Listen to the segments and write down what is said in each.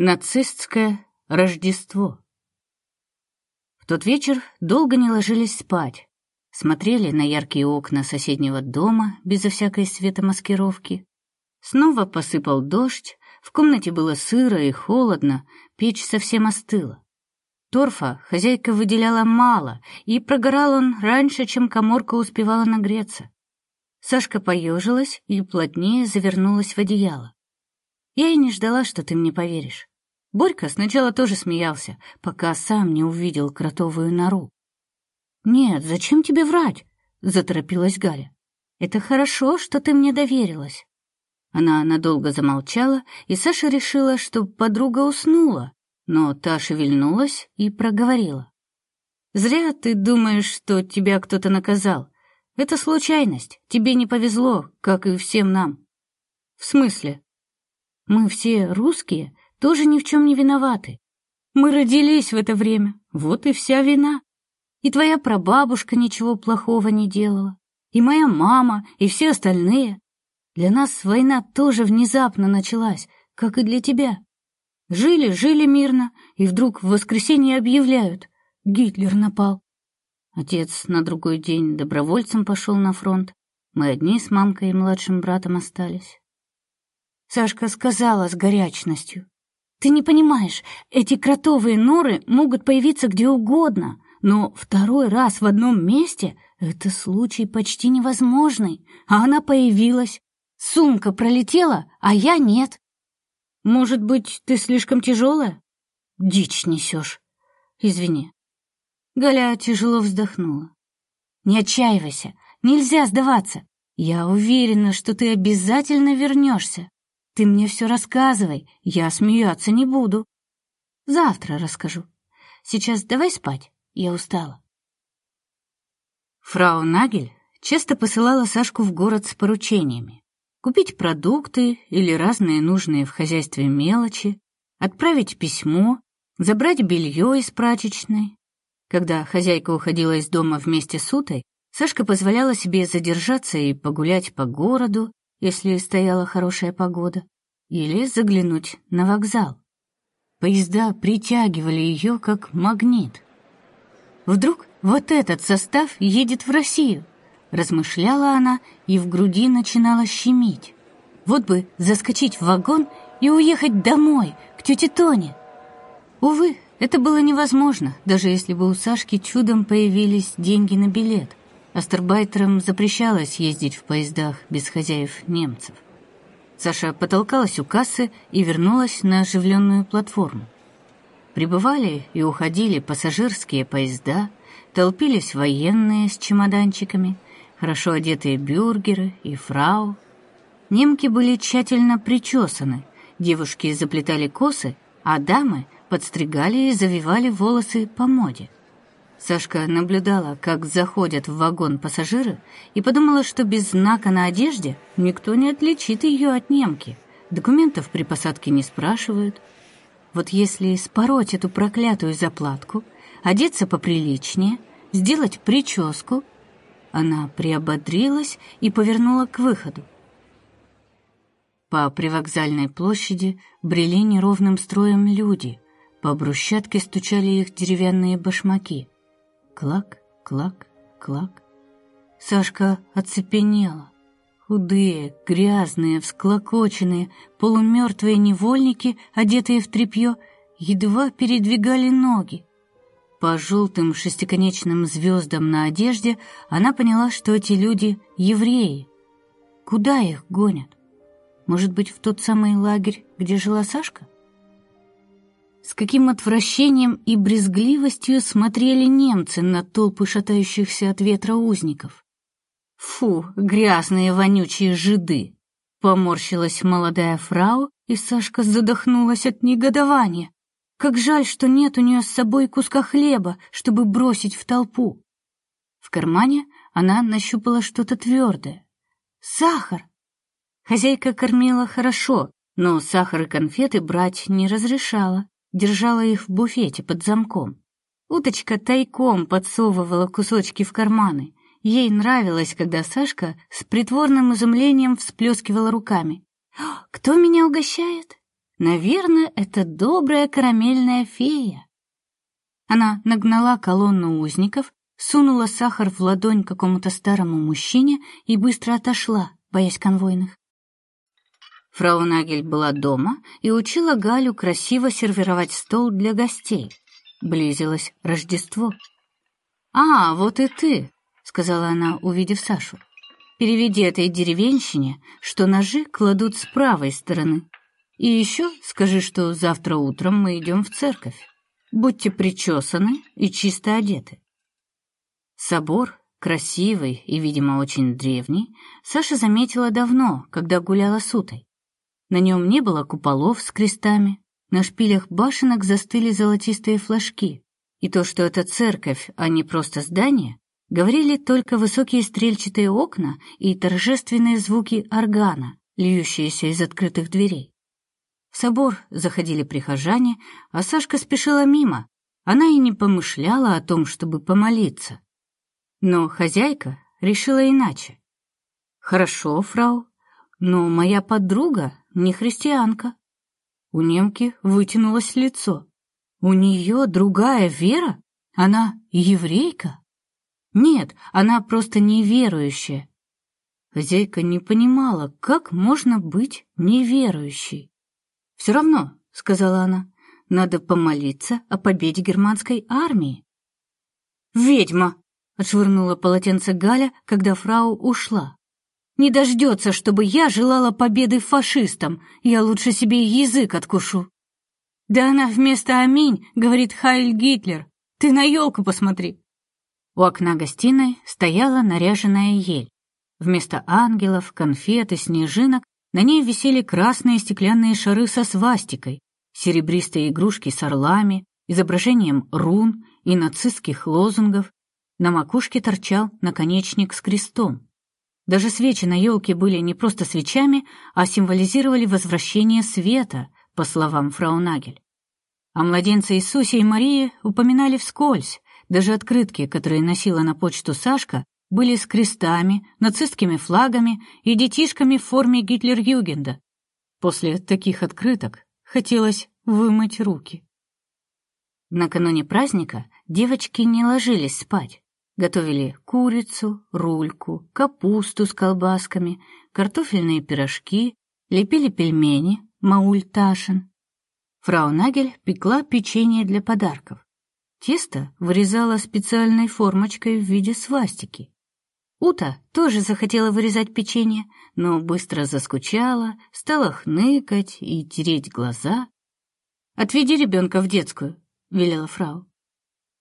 Нацистское Рождество. В тот вечер долго не ложились спать. Смотрели на яркие окна соседнего дома безо всякой светомаскировки. Снова посыпал дождь, в комнате было сыро и холодно, печь совсем остыла. Торфа хозяйка выделяла мало, и прогорал он раньше, чем коморка успевала нагреться. Сашка поежилась и плотнее завернулась в одеяло. Я и не ждала, что ты мне поверишь. Борька сначала тоже смеялся, пока сам не увидел кротовую нору. «Нет, зачем тебе врать?» — заторопилась Галя. «Это хорошо, что ты мне доверилась». Она надолго замолчала, и Саша решила, что подруга уснула, но та шевельнулась и проговорила. «Зря ты думаешь, что тебя кто-то наказал. Это случайность, тебе не повезло, как и всем нам». «В смысле?» Мы все русские тоже ни в чем не виноваты. Мы родились в это время, вот и вся вина. И твоя прабабушка ничего плохого не делала, и моя мама, и все остальные. Для нас война тоже внезапно началась, как и для тебя. Жили, жили мирно, и вдруг в воскресенье объявляют — Гитлер напал. Отец на другой день добровольцем пошел на фронт. Мы одни с мамкой и младшим братом остались. Сашка сказала с горячностью. «Ты не понимаешь, эти кротовые норы могут появиться где угодно, но второй раз в одном месте — это случай почти невозможный, а она появилась. Сумка пролетела, а я нет. Может быть, ты слишком тяжелая? Дичь несешь. Извини». Галя тяжело вздохнула. «Не отчаивайся, нельзя сдаваться. Я уверена, что ты обязательно вернешься. Ты мне все рассказывай, я смеяться не буду. Завтра расскажу. Сейчас давай спать, я устала. Фрау Нагель часто посылала Сашку в город с поручениями. Купить продукты или разные нужные в хозяйстве мелочи, отправить письмо, забрать белье из прачечной. Когда хозяйка уходила из дома вместе с Утой, Сашка позволяла себе задержаться и погулять по городу, если стояла хорошая погода, или заглянуть на вокзал. Поезда притягивали ее как магнит. Вдруг вот этот состав едет в Россию, размышляла она, и в груди начинала щемить. Вот бы заскочить в вагон и уехать домой, к тете Тоне. Увы, это было невозможно, даже если бы у Сашки чудом появились деньги на билет. Астарбайтерам запрещалось ездить в поездах без хозяев немцев. Саша потолкалась у кассы и вернулась на оживленную платформу. Прибывали и уходили пассажирские поезда, толпились военные с чемоданчиками, хорошо одетые бюргеры и фрау. Немки были тщательно причесаны, девушки заплетали косы, а дамы подстригали и завивали волосы по моде. Сашка наблюдала, как заходят в вагон пассажиры, и подумала, что без знака на одежде никто не отличит ее от немки. Документов при посадке не спрашивают. Вот если спороть эту проклятую заплатку, одеться поприличнее, сделать прическу, она приободрилась и повернула к выходу. По привокзальной площади брели неровным строем люди, по брусчатке стучали их деревянные башмаки — Клак, клак, клак. Сашка оцепенела. Худые, грязные, всклокоченные, полумертвые невольники, одетые в тряпье, едва передвигали ноги. По желтым шестиконечным звездам на одежде она поняла, что эти люди — евреи. Куда их гонят? Может быть, в тот самый лагерь, где жила Сашка? С каким отвращением и брезгливостью смотрели немцы на толпы шатающихся от ветра узников. «Фу, грязные вонючие жиды!» Поморщилась молодая фрау, и Сашка задохнулась от негодования. Как жаль, что нет у нее с собой куска хлеба, чтобы бросить в толпу. В кармане она нащупала что-то твердое. Сахар! Хозяйка кормила хорошо, но сахар и конфеты брать не разрешала держала их в буфете под замком. Уточка тайком подсовывала кусочки в карманы. Ей нравилось, когда Сашка с притворным изумлением всплескивала руками. «Кто меня угощает?» Наверное, это добрая карамельная фея. Она нагнала колонну узников, сунула сахар в ладонь какому-то старому мужчине и быстро отошла, боясь конвойных. Фрау Нагель была дома и учила Галю красиво сервировать стол для гостей. Близилось Рождество. «А, вот и ты», — сказала она, увидев Сашу. «Переведи этой деревенщине, что ножи кладут с правой стороны. И еще скажи, что завтра утром мы идем в церковь. Будьте причесаны и чисто одеты». Собор, красивый и, видимо, очень древний, Саша заметила давно, когда гуляла с Утой. На нем не было куполов с крестами, на шпилях башенок застыли золотистые флажки, и то, что это церковь, а не просто здание, говорили только высокие стрельчатые окна и торжественные звуки органа, льющиеся из открытых дверей. В собор заходили прихожане, а Сашка спешила мимо. Она и не помышляла о том, чтобы помолиться. Но хозяйка решила иначе. «Хорошо, фрау, но моя подруга не христианка. У немки вытянулось лицо. У нее другая вера? Она еврейка? Нет, она просто неверующая. Хозяйка не понимала, как можно быть неверующей. «Все равно», — сказала она, — «надо помолиться о победе германской армии». «Ведьма!» — отшвырнула полотенце Галя, когда фрау ушла не дождется, чтобы я желала победы фашистам, я лучше себе язык откушу. Да она вместо «Аминь» говорит «Хайль Гитлер». Ты на елку посмотри. У окна гостиной стояла наряженная ель. Вместо ангелов, конфет и снежинок на ней висели красные стеклянные шары со свастикой, серебристые игрушки с орлами, изображением рун и нацистских лозунгов. На макушке торчал наконечник с крестом. Даже свечи на елке были не просто свечами, а символизировали возвращение света, по словам фрау Нагель. О младенце Иисусе и Марии упоминали вскользь, даже открытки, которые носила на почту Сашка, были с крестами, нацистскими флагами и детишками в форме Гитлер-Югенда. После таких открыток хотелось вымыть руки. Накануне праздника девочки не ложились спать. Готовили курицу, рульку, капусту с колбасками, картофельные пирожки, лепили пельмени, мауль ташин. Фрау Нагель пекла печенье для подарков. Тесто вырезала специальной формочкой в виде свастики. Ута тоже захотела вырезать печенье, но быстро заскучала, стала хныкать и тереть глаза. «Отведи ребенка в детскую», — велела фрау.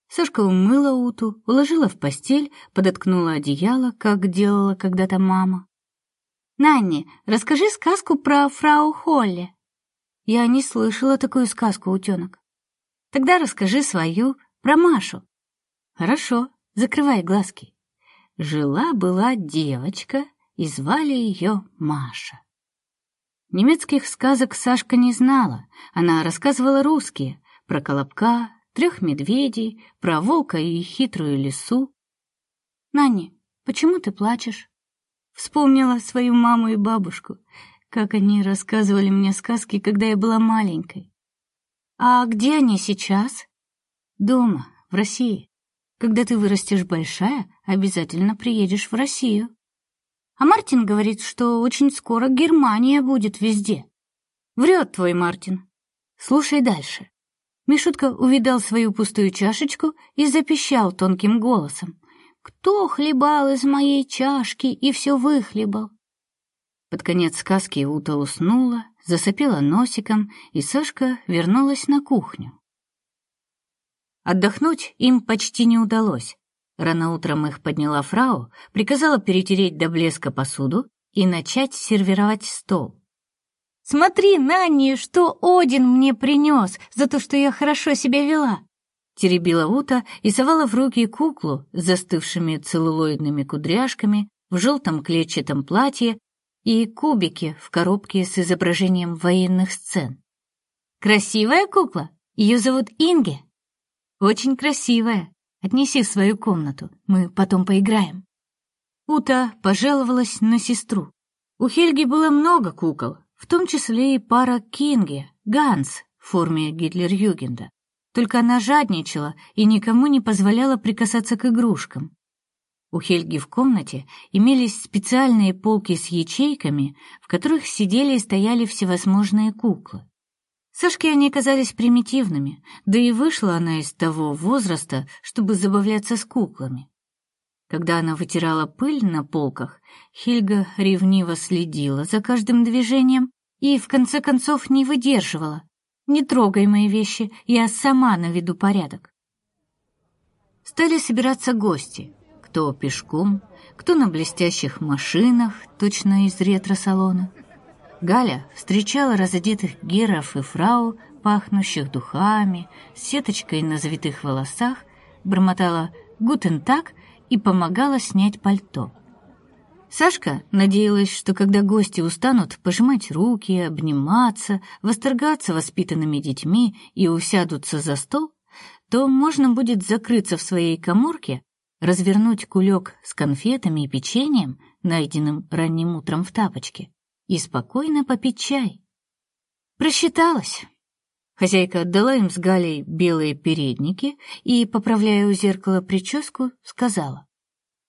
Сашка умыла уту, уложила в постель, подоткнула одеяло, как делала когда-то мама. «Нанни, расскажи сказку про фрау Холли». «Я не слышала такую сказку, утенок». «Тогда расскажи свою, про Машу». «Хорошо, закрывай глазки». Жила-была девочка, и звали ее Маша. Немецких сказок Сашка не знала, она рассказывала русские, про Колобка, трех медведей, про волка и хитрую лису. «Нанни, почему ты плачешь?» Вспомнила свою маму и бабушку, как они рассказывали мне сказки, когда я была маленькой. «А где они сейчас?» «Дома, в России. Когда ты вырастешь большая, обязательно приедешь в Россию». А Мартин говорит, что очень скоро Германия будет везде. Врет твой Мартин. Слушай дальше. Мишутка увидал свою пустую чашечку и запищал тонким голосом. «Кто хлебал из моей чашки и все выхлебал?» Под конец сказки Ута уснула, засопела носиком, и Сашка вернулась на кухню. Отдохнуть им почти не удалось. Рано утром их подняла фрау, приказала перетереть до блеска посуду и начать сервировать стол. Смотри, Нанни, что Один мне принес за то, что я хорошо себя вела!» Теребила Ута и совала в руки куклу с застывшими целлулоидными кудряшками в желтом клетчатом платье и кубики в коробке с изображением военных сцен. «Красивая кукла? Ее зовут Инге?» «Очень красивая. Отнеси в свою комнату, мы потом поиграем». Ута пожаловалась на сестру. У Хельги было много кукол, в том числе и пара Кинги, Ганс в форме Гитлер-Югенда. Только она жадничала и никому не позволяла прикасаться к игрушкам. У Хельги в комнате имелись специальные полки с ячейками, в которых сидели и стояли всевозможные куклы. Сашке они казались примитивными, да и вышла она из того возраста, чтобы забавляться с куклами. Когда она вытирала пыль на полках, Хельга ревниво следила за каждым движением и в конце концов не выдерживала. «Не трогай мои вещи, я сама наведу порядок». Стали собираться гости, кто пешком, кто на блестящих машинах, точно из ретро-салона. Галя встречала разодетых геров и фрау, пахнущих духами, сеточкой на завитых волосах, бормотала «Гутен так» и помогала снять пальто. Сашка надеялась, что когда гости устанут пожимать руки, обниматься, восторгаться воспитанными детьми и усядутся за стол, то можно будет закрыться в своей каморке, развернуть кулек с конфетами и печеньем, найденным ранним утром в тапочке, и спокойно попить чай. Просчиталась. Хозяйка отдала им с Галей белые передники и, поправляя у зеркала прическу, сказала: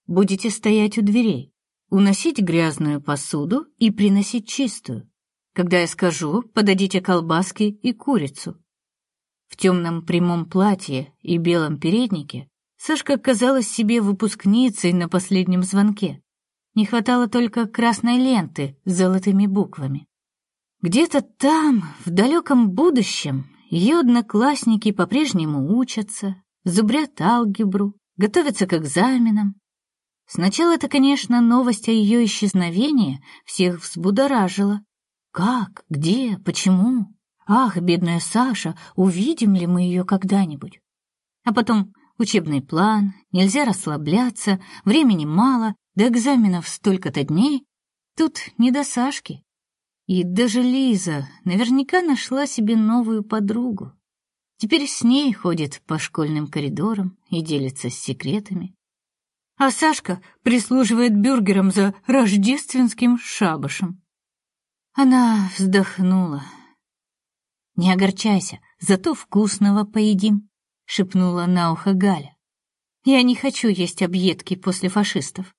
"Будете стоять у дверей, уносить грязную посуду и приносить чистую. Когда я скажу, подадите колбаски и курицу". В темном прямом платье и белом переднике Сашка казалась себе выпускницей на последнем звонке. Не хватало только красной ленты с золотыми буквами. Где-то там, в далеком будущем, ее одноклассники по-прежнему учатся, зубрят алгебру, готовятся к экзаменам. Сначала это, конечно, новость о ее исчезновении всех взбудоражила. Как, где, почему? Ах, бедная Саша, увидим ли мы ее когда-нибудь? А потом учебный план, нельзя расслабляться, времени мало, до экзаменов столько-то дней, тут не до Сашки. И даже Лиза наверняка нашла себе новую подругу. Теперь с ней ходит по школьным коридорам и делится секретами. А Сашка прислуживает бюргерам за рождественским шабашем. Она вздохнула. «Не огорчайся, зато вкусного поедим», — шепнула на ухо Галя. «Я не хочу есть объедки после фашистов.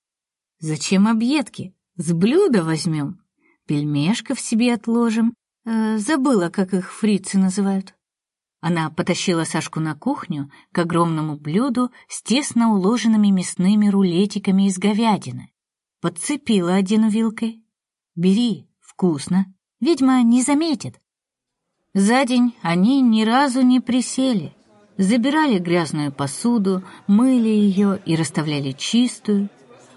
Зачем объедки? С блюда возьмем. Пельмешков себе отложим. Э, забыла, как их фрицы называют. Она потащила Сашку на кухню к огромному блюду с тесно уложенными мясными рулетиками из говядины. Подцепила один вилкой. «Бери, вкусно. Ведьма не заметит». За день они ни разу не присели. Забирали грязную посуду, мыли ее и расставляли чистую,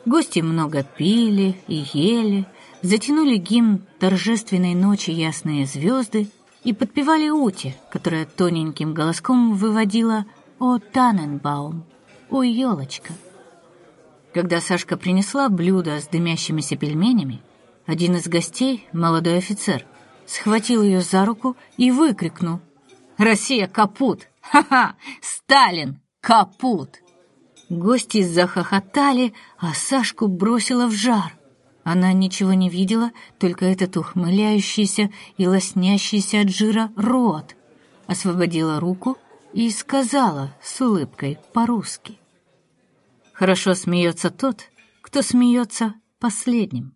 Гости много пили и ели, затянули гимн торжественной ночи ясные звезды и подпевали Ути, которая тоненьким голоском выводила «О, Таненбаум! О, елочка!». Когда Сашка принесла блюдо с дымящимися пельменями, один из гостей, молодой офицер, схватил ее за руку и выкрикнул «Россия капут! Ха-ха! Сталин капут!» Гости захохотали, а Сашку бросило в жар. Она ничего не видела, только этот ухмыляющийся и лоснящийся от жира рот. Освободила руку и сказала с улыбкой по-русски. Хорошо смеется тот, кто смеется последним.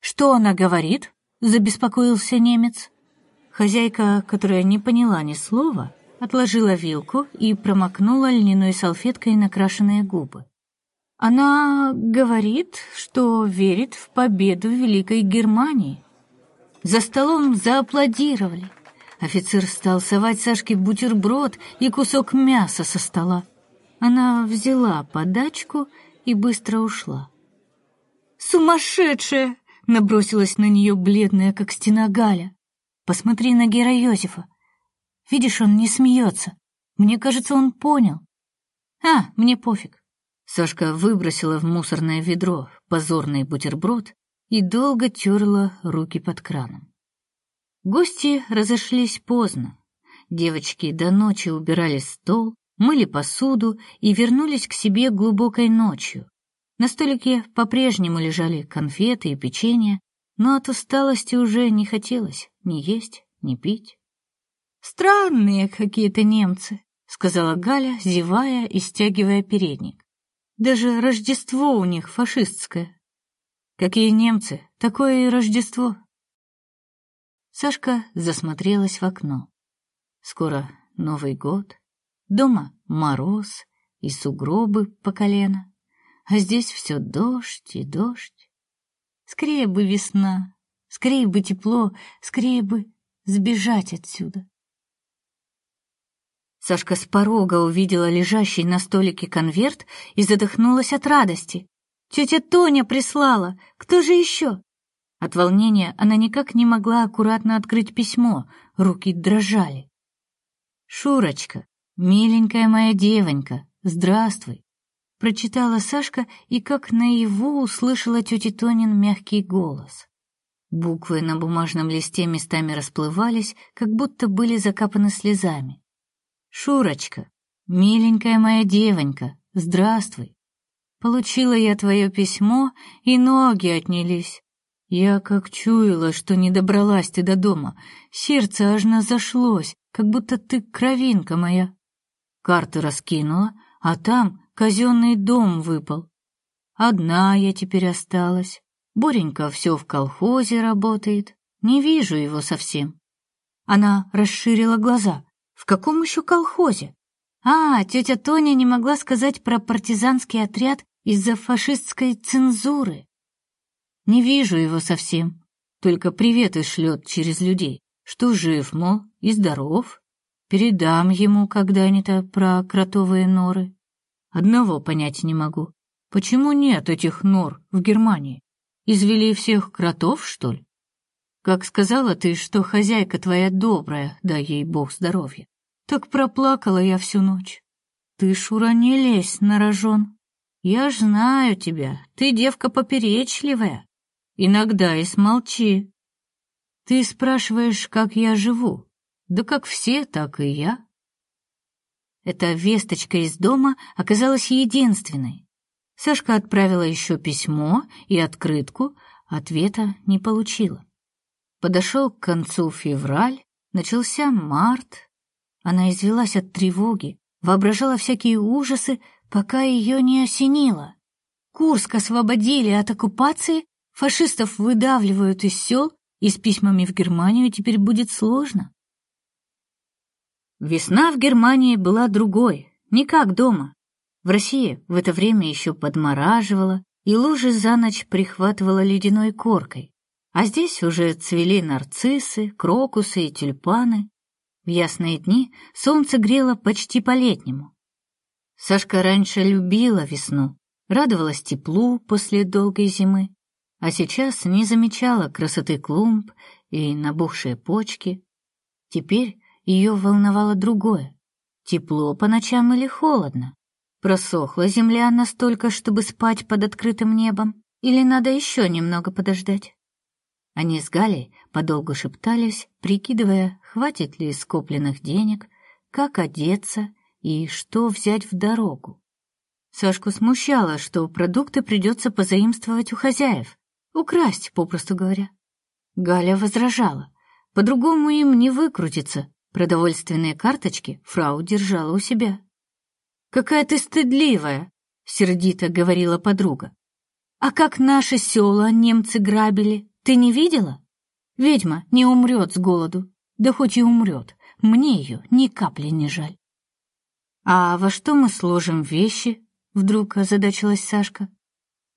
«Что она говорит?» — забеспокоился немец. Хозяйка, которая не поняла ни слова, отложила вилку и промокнула льняной салфеткой накрашенные губы. Она говорит, что верит в победу Великой Германии. За столом зааплодировали. Офицер стал совать Сашке бутерброд и кусок мяса со стола. Она взяла подачку и быстро ушла. «Сумасшедшая!» — набросилась на нее бледная, как стена Галя. «Посмотри на Гера Йосифа. Видишь, он не смеется. Мне кажется, он понял. А, мне пофиг. Сашка выбросила в мусорное ведро позорный бутерброд и долго терла руки под краном. Гости разошлись поздно. Девочки до ночи убирали стол, мыли посуду и вернулись к себе глубокой ночью. На столике по-прежнему лежали конфеты и печенье, но от усталости уже не хотелось ни есть, ни пить Странные какие-то немцы, сказала Галя, зевая и стягивая передник. Даже Рождество у них фашистское. Какие немцы, такое и Рождество. Сашка засмотрелась в окно. Скоро Новый год, дома мороз и сугробы по колено, а здесь все дождь и дождь. Скорее бы весна, скорее бы тепло, скорее бы сбежать отсюда. Сашка с порога увидела лежащий на столике конверт и задохнулась от радости. Тетя Тоня прислала. Кто же еще? От волнения она никак не могла аккуратно открыть письмо, руки дрожали. Шурочка, миленькая моя девонька, здравствуй. Прочитала Сашка и как наяву услышала тети Тонин мягкий голос. Буквы на бумажном листе местами расплывались, как будто были закапаны слезами. Шурочка, миленькая моя девонька, здравствуй. Получила я твое письмо, и ноги отнялись. Я как чуяла, что не добралась ты до дома, сердце аж зашлось, как будто ты кровинка моя. Карты раскинула, а там казенный дом выпал. Одна я теперь осталась. Боренька все в колхозе работает, не вижу его совсем. Она расширила глаза. В каком еще колхозе? А, тетя Тоня не могла сказать про партизанский отряд из-за фашистской цензуры. Не вижу его совсем, только приветы шлет через людей, что жив, мол, и здоров. Передам ему когда-нибудь про кротовые норы. Одного понять не могу. Почему нет этих нор в Германии? Извели всех кротов, что ли? Как сказала ты, что хозяйка твоя добрая, дай ей бог здоровья. Так проплакала я всю ночь. Ты, Шура, не лезь на рожон. Я знаю тебя, ты девка поперечливая. Иногда и смолчи. Ты спрашиваешь, как я живу. Да как все, так и я. Эта весточка из дома оказалась единственной. Сашка отправила еще письмо и открытку, ответа не получила. Подошел к концу февраль, начался март, она извелась от тревоги, воображала всякие ужасы, пока ее не осенило. Курск освободили от оккупации, фашистов выдавливают из сел, и с письмами в Германию теперь будет сложно. Весна в Германии была другой, не как дома. В России в это время еще подмораживало, и лужи за ночь прихватывало ледяной коркой. А здесь уже цвели нарциссы, крокусы и тюльпаны. В ясные дни солнце грело почти по-летнему. Сашка раньше любила весну, радовалась теплу после долгой зимы, а сейчас не замечала красоты клумб и набухшие почки. Теперь ее волновало другое — тепло по ночам или холодно. Просохла земля настолько, чтобы спать под открытым небом, или надо еще немного подождать? Они с Галей подолгу шептались, прикидывая, хватит ли скопленных денег, как одеться и что взять в дорогу. Сашку смущало, что продукты придется позаимствовать у хозяев, украсть, попросту говоря. Галя возражала. По-другому им не выкрутиться. Продовольственные карточки фрау держала у себя. «Какая ты стыдливая!» — сердито говорила подруга. «А как наши села немцы грабили, ты не видела? Ведьма не умрет с голоду, да хоть и умрет, мне ее ни капли не жаль. А во что мы сложим вещи? Вдруг озадачилась Сашка.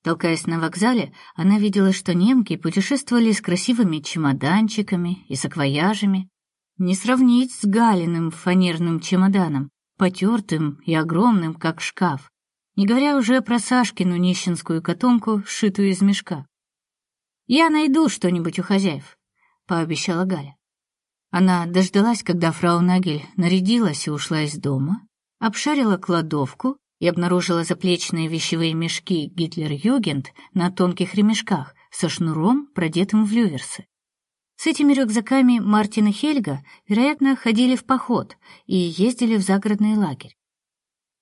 Толкаясь на вокзале, она видела, что немки путешествовали с красивыми чемоданчиками и саквояжами. Не сравнить с Галиным фанерным чемоданом, потертым и огромным, как шкаф, не говоря уже про Сашкину нищенскую котомку, сшитую из мешка. «Я найду что-нибудь у хозяев», — пообещала Галя. Она дождалась, когда фрау Нагель нарядилась и ушла из дома, обшарила кладовку и обнаружила заплечные вещевые мешки Гитлер-Югент на тонких ремешках со шнуром, продетым в люверсы. С этими рюкзаками Мартин и Хельга, вероятно, ходили в поход и ездили в загородный лагерь.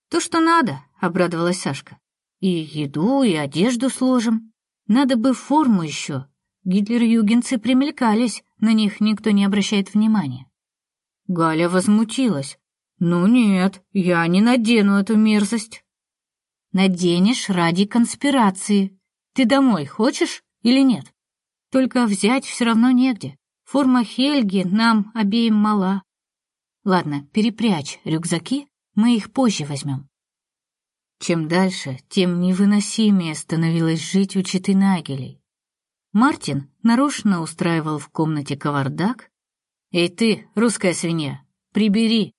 «То, что надо», — обрадовалась Сашка. «И еду, и одежду сложим». Надо бы форму еще. Гитлер-югенцы примелькались, на них никто не обращает внимания. Галя возмутилась. «Ну нет, я не надену эту мерзость». «Наденешь ради конспирации. Ты домой хочешь или нет? Только взять все равно негде. Форма Хельги нам обеим мала. Ладно, перепрячь рюкзаки, мы их позже возьмем». Чем дальше, тем невыносимее становилось жить у читы Нагелей. Мартин нарочно устраивал в комнате кавардак. «Эй ты, русская свинья, прибери!»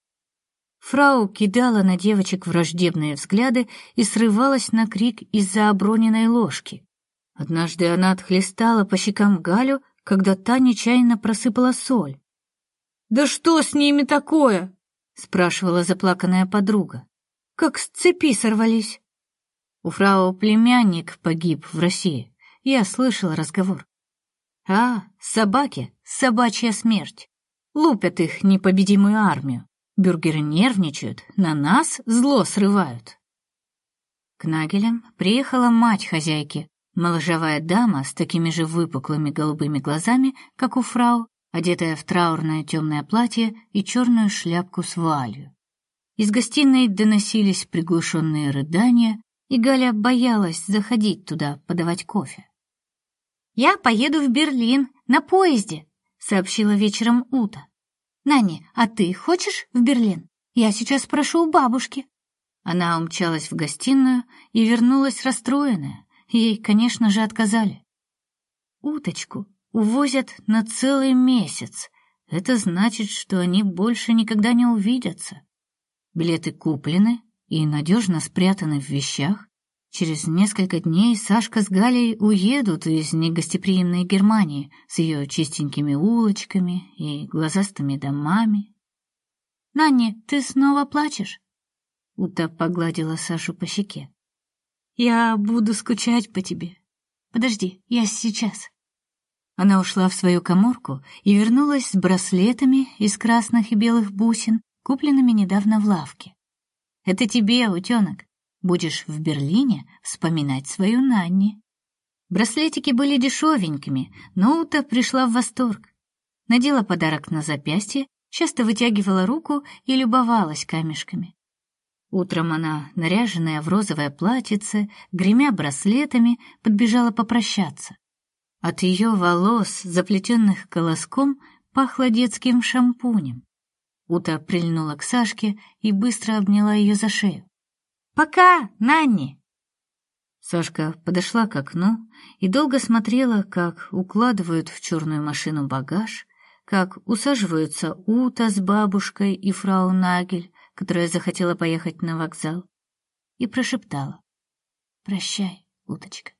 Фрау кидала на девочек враждебные взгляды и срывалась на крик из-за оброненной ложки. Однажды она отхлестала по щекам Галю, когда та нечаянно просыпала соль. «Да что с ними такое?» — спрашивала заплаканная подруга. «Как с цепи сорвались». У фрау племянник погиб в России. Я слышал разговор. А, собаки, собачья смерть. Лупят их непобедимую армию. Бюргеры нервничают, на нас зло срывают. К Нагелям приехала мать хозяйки, моложавая дама с такими же выпуклыми голубыми глазами, как у фрау, одетая в траурное темное платье и черную шляпку с вуалью. Из гостиной доносились приглушенные рыдания, и Галя боялась заходить туда подавать кофе. «Я поеду в Берлин на поезде», — сообщила вечером Ута. «Нани, а ты хочешь в Берлин? Я сейчас спрошу у бабушки». Она умчалась в гостиную и вернулась расстроенная. Ей, конечно же, отказали. Уточку увозят на целый месяц. Это значит, что они больше никогда не увидятся. Билеты куплены и надежно спрятаны в вещах, Через несколько дней Сашка с Галей уедут из негостеприимной Германии с ее чистенькими улочками и глазастыми домами. «Нанни, ты снова плачешь?» Ута погладила Сашу по щеке. «Я буду скучать по тебе. Подожди, я сейчас». Она ушла в свою каморку и вернулась с браслетами из красных и белых бусин, купленными недавно в лавке. «Это тебе, утенок. Будешь в Берлине вспоминать свою Нанни. Браслетики были дешевенькими, но Ута пришла в восторг. Надела подарок на запястье, часто вытягивала руку и любовалась камешками. Утром она, наряженная в розовое платьице, гремя браслетами, подбежала попрощаться. От ее волос, заплетенных колоском, пахло детским шампунем. Ута прильнула к Сашке и быстро обняла ее за шею. Пока, Нанни!» Сашка подошла к окну и долго смотрела, как укладывают в черную машину багаж, как усаживаются Ута с бабушкой и фрау Нагель, которая захотела поехать на вокзал, и прошептала «Прощай, Уточка».